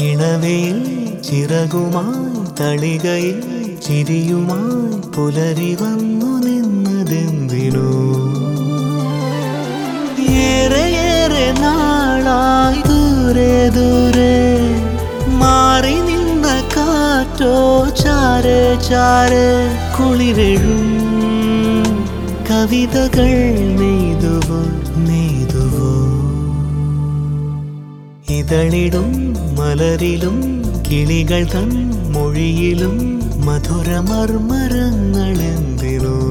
ഇണവയിൽ ചിറകുമായി തളികയിൽ ചിരിയുമായി പുലരി വന്നു നിന്നതെന്തിനോ? ഏറെ ഏറെ നാളായി ദൂരെ ദൂരെ കാറ്റോ ചാരെ ചാരെ കുളിരെഴും. കവിതകൾ നെയ്തുവോ നെയ്തുവോ. ഇതളിടും മലരിലും കിളികൾ തൻ മൊഴിയിലും മധുരമർമരങ്ങൾ എന്തിനോ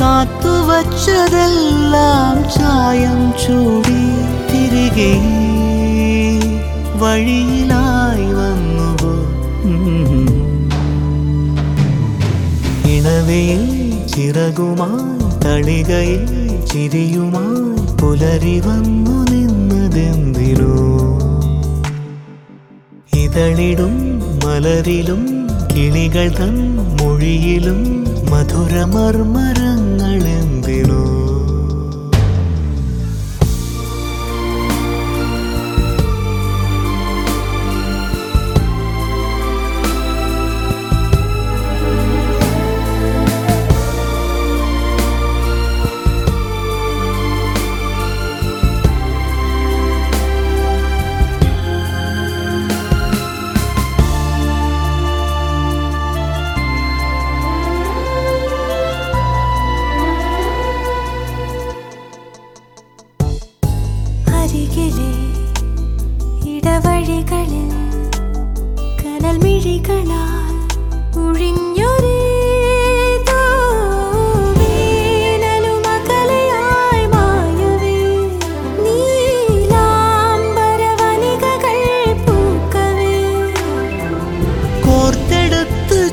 കാത്തുവച്ചതെല്ലാം ചായം ചൂടി തിരികെ വഴിയിലായി വന്നു. ഇണവയിൽ ചിറകുമായി തളികയിൽ ചിരിയുമായി പുലരി വന്നു നിന്നതെന്തിനോ ഇതളിടും മലരിലും കിളികൾ തൻ മൊഴിയിലും മധുരമർമരങ്ങൾ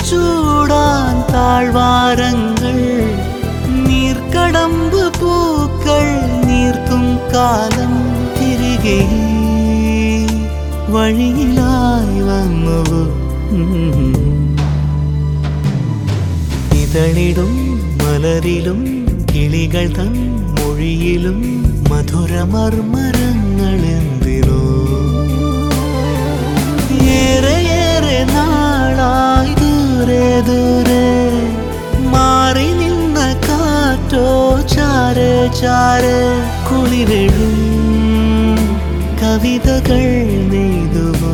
ചൂടാൻ താഴ്വാരങ്ങൾ നീർക്കടമ്പ് പൂക്കൾ നീർത്തും കാലം തിരികെ വഴിയിലായി വന്നുവോ. ഇതളിടും മലരിലും കിളികൾ തൻ മൊഴിയിലും മധുരമർമരങ്ങൾ ഏറെ ഏറെ നാളായി ദൂരെ ദൂരെ മാറി നിന്ന കാറ്റോ ചാരെ ചാരെ കുളിരെഴും കവിതകൾ നെയ്തുവോ.